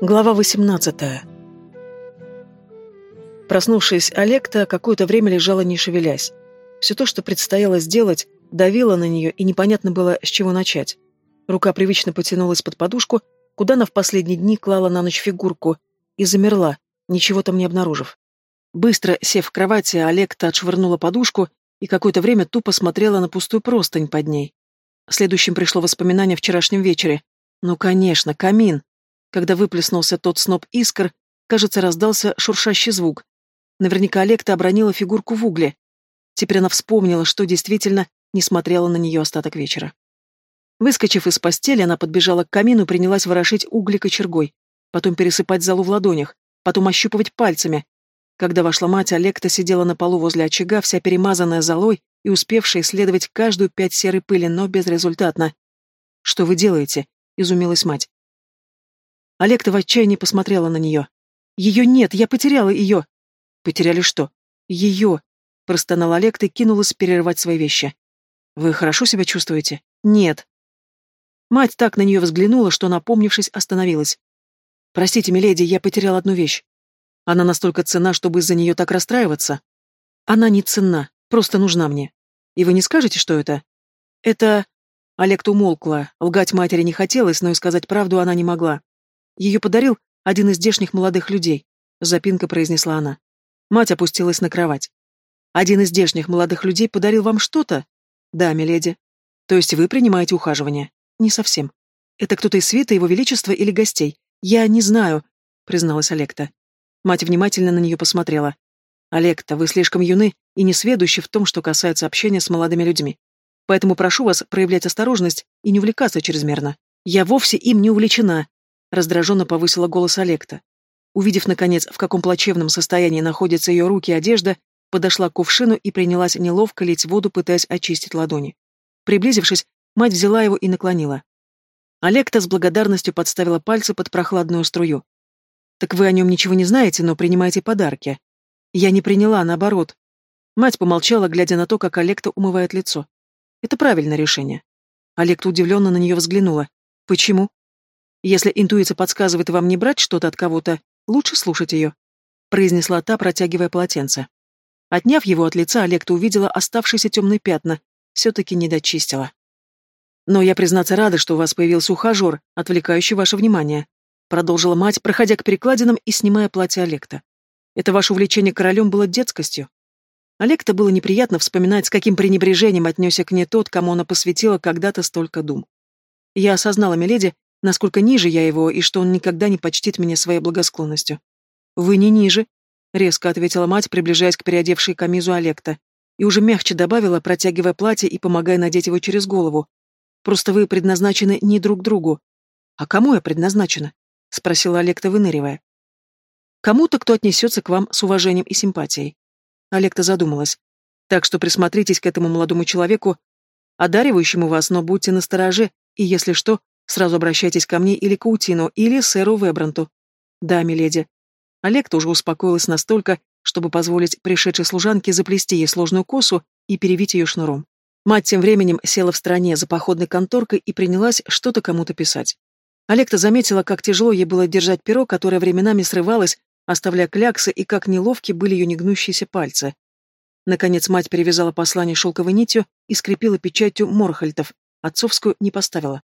Глава 18. Проснувшись, Олекта какое-то время лежала не шевелясь. Все то, что предстояло сделать, давило на нее, и непонятно было, с чего начать. Рука привычно потянулась под подушку, куда она в последние дни клала на ночь фигурку, и замерла, ничего там не обнаружив. Быстро сев в кровати, Олекта отшвырнула подушку и какое-то время тупо смотрела на пустую простынь под ней. Следующим пришло воспоминание о вчерашнем вечере. Ну, конечно, камин. Когда выплеснулся тот сноп искр, кажется, раздался шуршащий звук. Наверняка Олекта обронила фигурку в угле. Теперь она вспомнила, что действительно не смотрела на нее остаток вечера. Выскочив из постели, она подбежала к камину и принялась ворошить угли кочергой, потом пересыпать залу в ладонях, потом ощупывать пальцами. Когда вошла мать, Олекта сидела на полу возле очага, вся перемазанная золой и успевшая исследовать каждую пять серой пыли, но безрезультатно. «Что вы делаете?» — изумилась мать. Олекта в отчаянии посмотрела на нее. «Ее нет, я потеряла ее!» «Потеряли что?» «Ее!» — простонал Олекта и кинулась перерывать свои вещи. «Вы хорошо себя чувствуете?» «Нет». Мать так на нее взглянула, что, напомнившись, остановилась. «Простите, миледи, я потеряла одну вещь. Она настолько ценна, чтобы из-за нее так расстраиваться?» «Она не ценна, просто нужна мне. И вы не скажете, что это?» «Это...» Олекта умолкла. Лгать матери не хотелось, но и сказать правду она не могла. Ее подарил один из здешних молодых людей, запинка произнесла она. Мать опустилась на кровать. Один из здешних молодых людей подарил вам что-то? Да, миледи. То есть вы принимаете ухаживание? Не совсем. Это кто-то из свита его величества или гостей? Я не знаю, призналась Олекта. Мать внимательно на нее посмотрела. Олекта, вы слишком юны и несведущи в том, что касается общения с молодыми людьми. Поэтому прошу вас проявлять осторожность и не увлекаться чрезмерно. Я вовсе им не увлечена, Раздраженно повысила голос Олекта. Увидев, наконец, в каком плачевном состоянии находятся ее руки и одежда, подошла к кувшину и принялась неловко лить воду, пытаясь очистить ладони. Приблизившись, мать взяла его и наклонила. Олекта с благодарностью подставила пальцы под прохладную струю. «Так вы о нем ничего не знаете, но принимаете подарки». «Я не приняла, наоборот». Мать помолчала, глядя на то, как Олекта умывает лицо. «Это правильное решение». Олекта удивленно на нее взглянула. «Почему?» Если интуиция подсказывает вам не брать что-то от кого-то, лучше слушать ее», — произнесла та, протягивая полотенце. Отняв его от лица, Олекта увидела оставшиеся темные пятна, все-таки не дочистила. «Но я, признаться, рада, что у вас появился ухажер, отвлекающий ваше внимание», — продолжила мать, проходя к перекладинам и снимая платье Олекта. «Это ваше увлечение королем было детскостью». Олекта было неприятно вспоминать, с каким пренебрежением отнесся к ней тот, кому она посвятила когда-то столько дум. Я осознала, миледи, насколько ниже я его и что он никогда не почтит меня своей благосклонностью. «Вы не ниже», — резко ответила мать, приближаясь к переодевшей камизу Олекта, и уже мягче добавила, протягивая платье и помогая надеть его через голову. «Просто вы предназначены не друг другу». «А кому я предназначена?» — спросила Олекта, выныривая. «Кому-то, кто отнесется к вам с уважением и симпатией». Олекта задумалась. «Так что присмотритесь к этому молодому человеку, одаривающему вас, но будьте настороже, и, если что, Сразу обращайтесь ко мне или к Аутину, или сэру Вебранту. Да, миледи. Олег тоже успокоилась настолько, чтобы позволить пришедшей служанке заплести ей сложную косу и перевить ее шнуром. Мать тем временем села в стороне за походной конторкой и принялась что-то кому-то писать. Олекта заметила, как тяжело ей было держать перо, которое временами срывалось, оставляя кляксы, и как неловки были ее негнущиеся пальцы. Наконец мать перевязала послание шелковой нитью и скрепила печатью Морхальтов, отцовскую не поставила.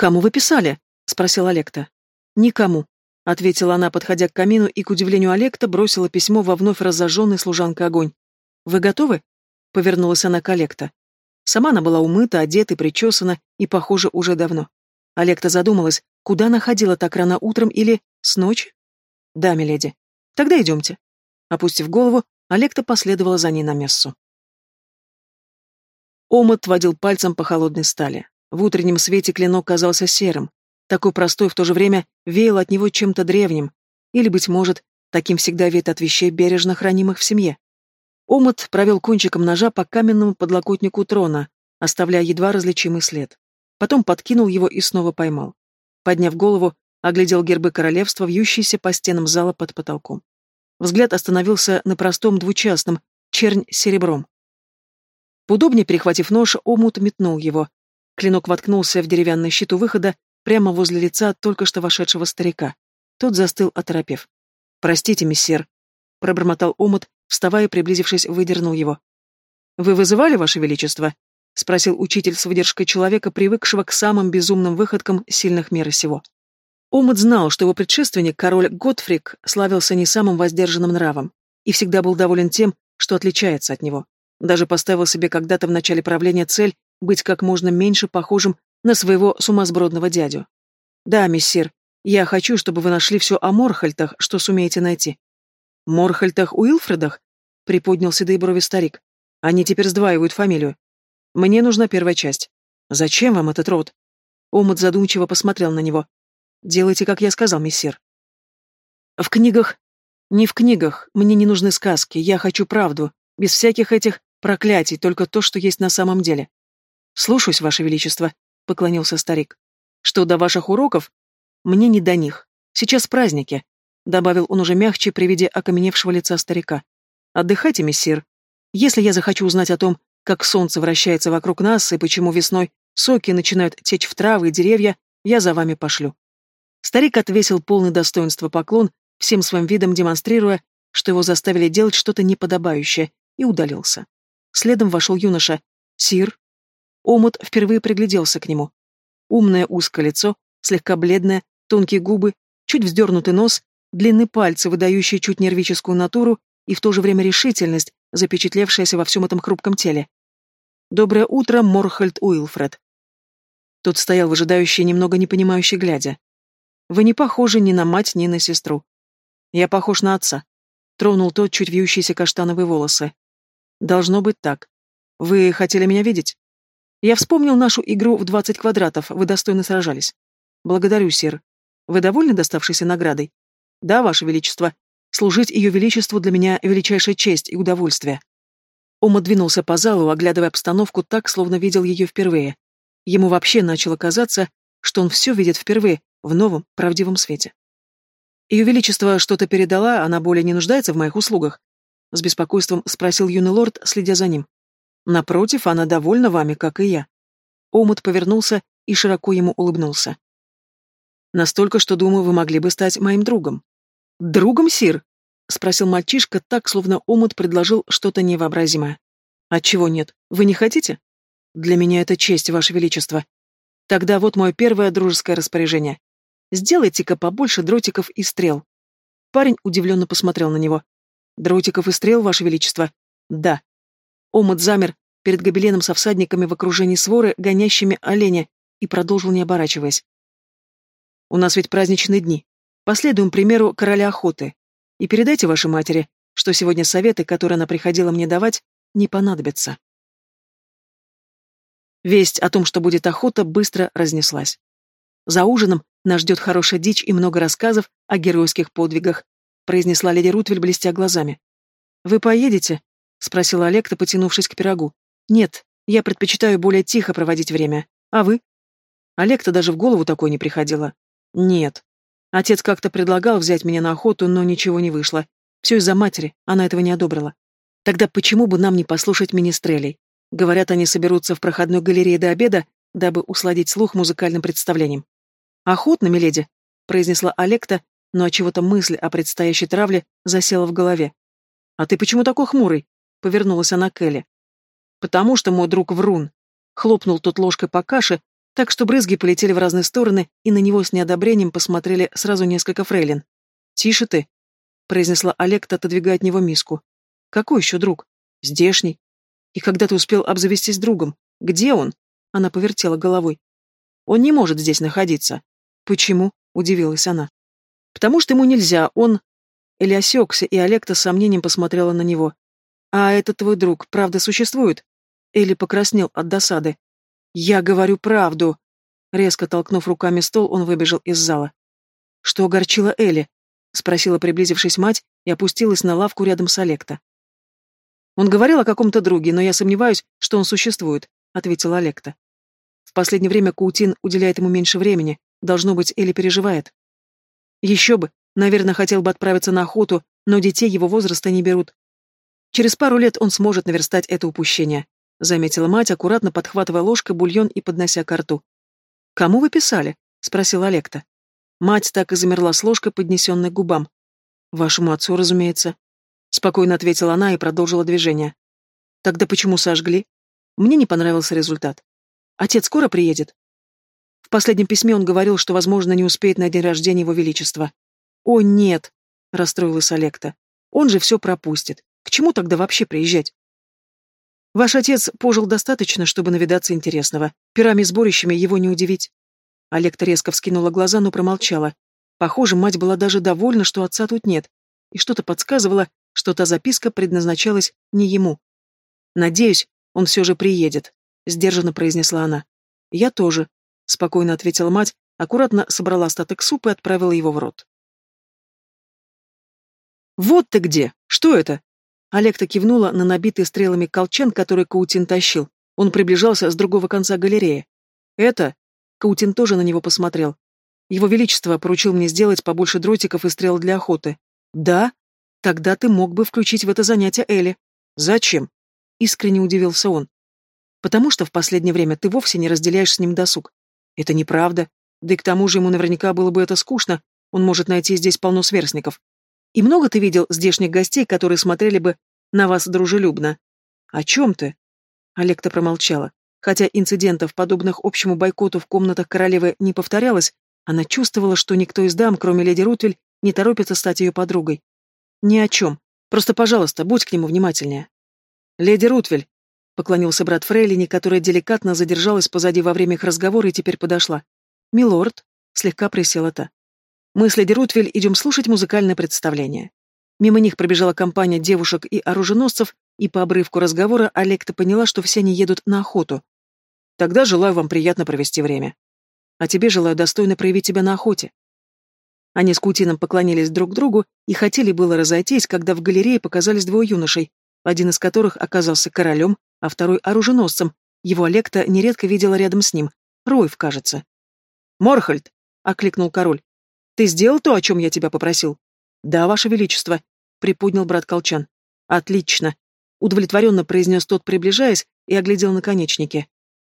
«Кому вы писали?» — спросил Олекта. «Никому», — ответила она, подходя к камину, и, к удивлению Олекта, бросила письмо во вновь разожженный служанкой огонь. «Вы готовы?» — повернулась она к Олекта. Сама она была умыта, одета и причесана, и, похоже, уже давно. Олекта задумалась, куда она ходила так рано утром или с ночи? «Да, миледи. Тогда идемте». Опустив голову, Олекта последовала за ней на мессу. Омут водил пальцем по холодной стали. В утреннем свете клинок казался серым. Такой простой в то же время веял от него чем-то древним. Или, быть может, таким всегда веет от вещей, бережно хранимых в семье. Омут провел кончиком ножа по каменному подлокотнику трона, оставляя едва различимый след. Потом подкинул его и снова поймал. Подняв голову, оглядел гербы королевства, вьющиеся по стенам зала под потолком. Взгляд остановился на простом двучастном, чернь серебром. Поудобнее перехватив нож, омут метнул его, Клинок воткнулся в деревянный щит у выхода, прямо возле лица только что вошедшего старика. Тот застыл, оторопев. «Простите, мессер», — пробормотал омут, вставая, приблизившись, выдернул его. «Вы вызывали, Ваше Величество?» — спросил учитель с выдержкой человека, привыкшего к самым безумным выходкам сильных мира сего. Омут знал, что его предшественник, король Готфрик, славился не самым воздержанным нравом и всегда был доволен тем, что отличается от него. Даже поставил себе когда-то в начале правления цель быть как можно меньше похожим на своего сумасбродного дядю. «Да, мессир, я хочу, чтобы вы нашли все о Морхальтах, что сумеете найти». «Морхальтах Уилфредах?» — приподнял седые брови старик. «Они теперь сдваивают фамилию. Мне нужна первая часть. Зачем вам этот род?» Омут задумчиво посмотрел на него. «Делайте, как я сказал, мессир». «В книгах...» «Не в книгах. Мне не нужны сказки. Я хочу правду. Без всяких этих проклятий, только то, что есть на самом деле». «Слушаюсь, Ваше Величество», — поклонился старик. «Что до ваших уроков? Мне не до них. Сейчас праздники», — добавил он уже мягче при виде окаменевшего лица старика. «Отдыхайте, мессир. Если я захочу узнать о том, как солнце вращается вокруг нас и почему весной соки начинают течь в травы и деревья, я за вами пошлю». Старик отвесил полный достоинства поклон, всем своим видом демонстрируя, что его заставили делать что-то неподобающее, и удалился. Следом вошел юноша. «Сир?» Омут впервые пригляделся к нему. Умное узкое лицо, слегка бледное, тонкие губы, чуть вздернутый нос, длинные пальцы, выдающие чуть нервическую натуру и в то же время решительность, запечатлевшаяся во всем этом хрупком теле. «Доброе утро, Морхальд Уилфред». Тот стоял выжидающий, немного непонимающий, глядя. «Вы не похожи ни на мать, ни на сестру. Я похож на отца». Тронул тот чуть вьющиеся каштановые волосы. «Должно быть так. Вы хотели меня видеть?» Я вспомнил нашу игру в двадцать квадратов, вы достойно сражались. Благодарю, сир. Вы довольны доставшейся наградой? Да, ваше величество. Служить ее величеству для меня величайшая честь и удовольствие. Ома двинулся по залу, оглядывая обстановку так, словно видел ее впервые. Ему вообще начало казаться, что он все видит впервые, в новом, правдивом свете. Ее величество что-то передала, она более не нуждается в моих услугах? С беспокойством спросил юный лорд, следя за ним. Напротив, она довольна вами, как и я. Омут повернулся и широко ему улыбнулся. Настолько, что, думаю, вы могли бы стать моим другом. Другом, сир? Спросил мальчишка так, словно Омут предложил что-то невообразимое. Отчего нет? Вы не хотите? Для меня это честь, ваше величество. Тогда вот мое первое дружеское распоряжение. Сделайте-ка побольше дротиков и стрел. Парень удивленно посмотрел на него. Дротиков и стрел, ваше величество? Да. Омут замер перед гобеленом со всадниками в окружении своры, гонящими оленя, и продолжил, не оборачиваясь. «У нас ведь праздничные дни. Последуем примеру короля охоты. И передайте вашей матери, что сегодня советы, которые она приходила мне давать, не понадобятся». Весть о том, что будет охота, быстро разнеслась. За ужином нас ждет хорошая дичь и много рассказов о геройских подвигах, произнесла леди Рутвель, блестя глазами. «Вы поедете?» — спросил Олег, потянувшись к пирогу. «Нет, я предпочитаю более тихо проводить время. А вы?» Олег-то даже в голову такой не приходило. «Нет. Отец как-то предлагал взять меня на охоту, но ничего не вышло. Все из-за матери, она этого не одобрила. Тогда почему бы нам не послушать министрелей? Говорят, они соберутся в проходной галерее до обеда, дабы усладить слух музыкальным представлением. «Охотно, миледи», — произнесла Олекта, но чего то мысль о предстоящей травле засела в голове. «А ты почему такой хмурый?» — повернулась она к Элли. «Потому что мой друг врун». Хлопнул тот ложкой по каше, так что брызги полетели в разные стороны, и на него с неодобрением посмотрели сразу несколько фрейлин. «Тише ты», — произнесла Олекта, отодвигая от него миску. «Какой еще друг? Здешний. И когда ты успел обзавестись другом? Где он?» Она повертела головой. «Он не может здесь находиться». «Почему?» — удивилась она. «Потому что ему нельзя, он...» Элли осекся, и Олекта с сомнением посмотрела на него. «А этот твой друг, правда, существует?» Элли покраснел от досады. «Я говорю правду!» Резко толкнув руками стол, он выбежал из зала. «Что огорчило Элли?» — спросила, приблизившись мать, и опустилась на лавку рядом с Олекта. «Он говорил о каком-то друге, но я сомневаюсь, что он существует», — ответила Олекта. «В последнее время Каутин уделяет ему меньше времени. Должно быть, Элли переживает». «Еще бы. Наверное, хотел бы отправиться на охоту, но детей его возраста не берут. Через пару лет он сможет наверстать это упущение, заметила мать, аккуратно подхватывая ложкой бульон и поднося ко рту. Кому вы писали? спросил Олекта. Мать так и замерла с ложкой, поднесенной к губам. «Вашему отцу, разумеется», — спокойно ответила она и продолжила движение. «Тогда почему сожгли? Мне не понравился результат. Отец скоро приедет?» В последнем письме он говорил, что, возможно, не успеет на день рождения его величества. «О, нет!» — расстроилась Олекта. «Он же все пропустит. К чему тогда вообще приезжать?» «Ваш отец пожил достаточно, чтобы навидаться интересного. Пирами сборищами его не удивить». Олекта резко вскинула глаза, но промолчала. Похоже, мать была даже довольна, что отца тут нет, и что-то подсказывало, что та записка предназначалась не ему. «Надеюсь, он все же приедет», — сдержанно произнесла она. «Я тоже», — спокойно ответила мать, аккуратно собрала остаток супа и отправила его в рот. «Вот ты где! Что это?» Олекта кивнула на набитый стрелами колчан, который Каутин тащил. Он приближался с другого конца галереи. «Это...» Каутин тоже на него посмотрел. Его Величество поручил мне сделать побольше дротиков и стрел для охоты. Да? Тогда ты мог бы включить в это занятие Элли. Зачем? Искренне удивился он. Потому что в последнее время ты вовсе не разделяешь с ним досуг. Это неправда. Да и к тому же ему наверняка было бы это скучно. Он может найти здесь полно сверстников. И много ты видел здешних гостей, которые смотрели бы на вас дружелюбно? О чем ты? Олекта промолчала. Хотя инцидентов, подобных общему бойкоту в комнатах королевы, не повторялось, она чувствовала, что никто из дам, кроме леди Рутвель, не торопится стать ее подругой. Ни о чем. Просто, пожалуйста, будь к нему внимательнее. Леди Рутвель, поклонился брат Фрейлини, которая деликатно задержалась позади во время их разговора и теперь подошла. Милорд, слегка присела та. Мы с леди Рутвель идем слушать музыкальное представление. Мимо них пробежала компания девушек и оруженосцев, и по обрывку разговора Олекта поняла, что все они едут на охоту. Тогда желаю вам приятно провести время. А тебе желаю достойно проявить себя на охоте. Они с Кутином поклонились друг другу и хотели было разойтись, когда в галерее показались двое юношей, один из которых оказался королем, а второй — оруженосцем. Его Олекта нередко видела рядом с ним. Ройв, кажется. «Морхальд!» — окликнул король. «Ты сделал то, о чем я тебя попросил?» «Да, ваше величество», — приподнял брат Колчан. «Отлично», — удовлетворенно произнес тот, приближаясь, и оглядел наконечники.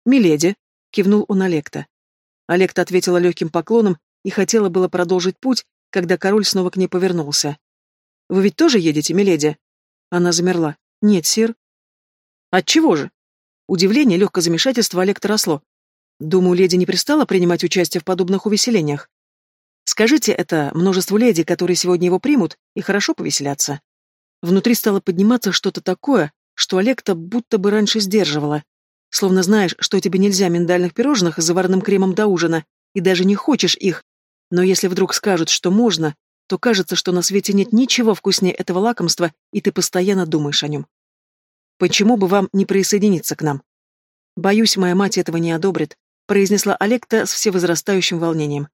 «Миледи», — кивнул он Олекта. Олекта ответила легким поклоном и хотела было продолжить путь, когда король снова к ней повернулся. «Вы ведь тоже едете, миледи?» Она замерла. «Нет, сир». «Отчего же?» Удивление, легкое замешательство Олекта росло. «Думаю, леди не пристала принимать участие в подобных увеселениях. Скажите это множеству леди, которые сегодня его примут, и хорошо повеселятся». Внутри стало подниматься что-то такое, что Олекта будто бы раньше сдерживала. Словно знаешь, что тебе нельзя миндальных пирожных с заварным кремом до ужина, и даже не хочешь их. Но если вдруг скажут, что можно, то кажется, что на свете нет ничего вкуснее этого лакомства, и ты постоянно думаешь о нем. Почему бы вам не присоединиться к нам? Боюсь, моя мать этого не одобрит, произнесла Олекта с всевозрастающим волнением.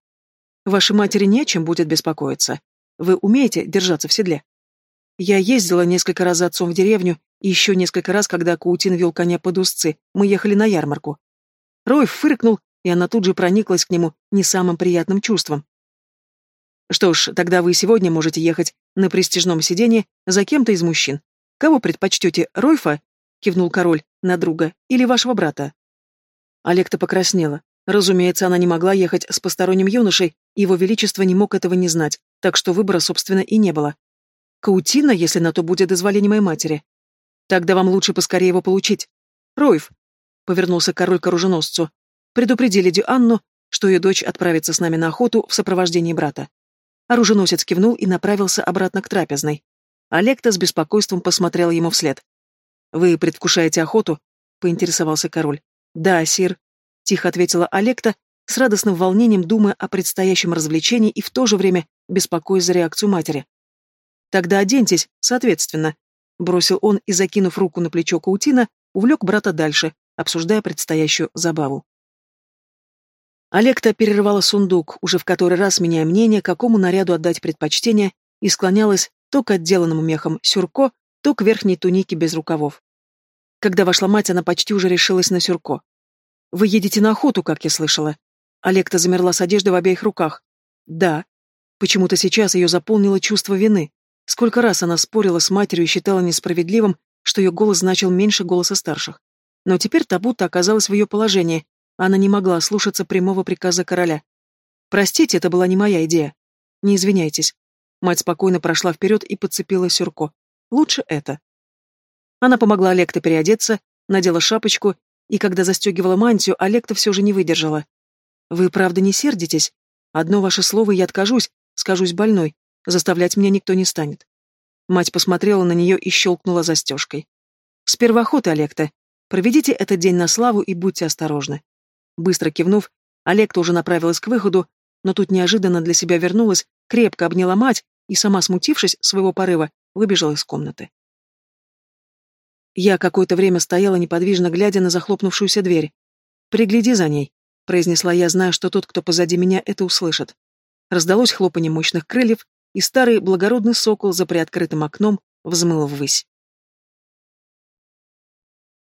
Вашей матери не о чем будет беспокоиться. Вы умеете держаться в седле? Я ездила несколько раз за отцом в деревню и еще несколько раз, когда Каутин вел коня под узцы, мы ехали на ярмарку. Рой фыркнул, и она тут же прониклась к нему не самым приятным чувством. «Что ж, тогда вы сегодня можете ехать на престижном сиденье за кем-то из мужчин. Кого предпочтете, Ройфа?» — кивнул король на друга, «или вашего брата?» Олекта покраснела. Разумеется, она не могла ехать с посторонним юношей, его величество не мог этого не знать, так что выбора, собственно, и не было. Каутина, если на то будет дозволение моей матери. Тогда вам лучше поскорее его получить. Ройф, — повернулся король к оруженосцу, — предупреди леди Анну, что ее дочь отправится с нами на охоту в сопровождении брата. Оруженосец кивнул и направился обратно к трапезной. Олекта с беспокойством посмотрел ему вслед. «Вы предвкушаете охоту?» — поинтересовался король. «Да, сир», — тихо ответила Олекта, с радостным волнением думая о предстоящем развлечении и в то же время беспокоясь за реакцию матери. «Тогда оденьтесь, соответственно», Бросил он и, закинув руку на плечо Каутина, увлек брата дальше, обсуждая предстоящую забаву. Олекта перерывала сундук, уже в который раз меняя мнение, какому наряду отдать предпочтение, и склонялась то к отделанному мехом сюрко, то к верхней тунике без рукавов. Когда вошла мать, она почти уже решилась на сюрко. «Вы едете на охоту, как я слышала?» Олекта замерла с одеждой в обеих руках. «Да». Почему-то сейчас ее заполнило чувство вины. Сколько раз она спорила с матерью и считала несправедливым, что ее голос значил меньше голоса старших. Но теперь Табута оказалась в ее положении, она не могла слушаться прямого приказа короля. Простите, это была не моя идея. Не извиняйтесь. Мать спокойно прошла вперед и подцепила сюрко. Лучше это. Она помогла Олекте переодеться, надела шапочку, и когда застегивала мантию, Олекта все же не выдержала. «Вы правда не сердитесь? Одно ваше слово, и я откажусь, скажусь больной. Заставлять меня никто не станет». Мать посмотрела на нее и щелкнула застежкой. «С первоохоты, Олекта. Проведите этот день на славу и будьте осторожны». Быстро кивнув, Олекта уже направилась к выходу, но тут неожиданно для себя вернулась, крепко обняла мать и, сама смутившись своего порыва, выбежала из комнаты. Я какое-то время стояла неподвижно, глядя на захлопнувшуюся дверь. «Пригляди за ней», — произнесла я, зная, что тот, кто позади меня, это услышит. Раздалось хлопанье мощных крыльев, и старый благородный сокол за приоткрытым окном взмыл ввысь.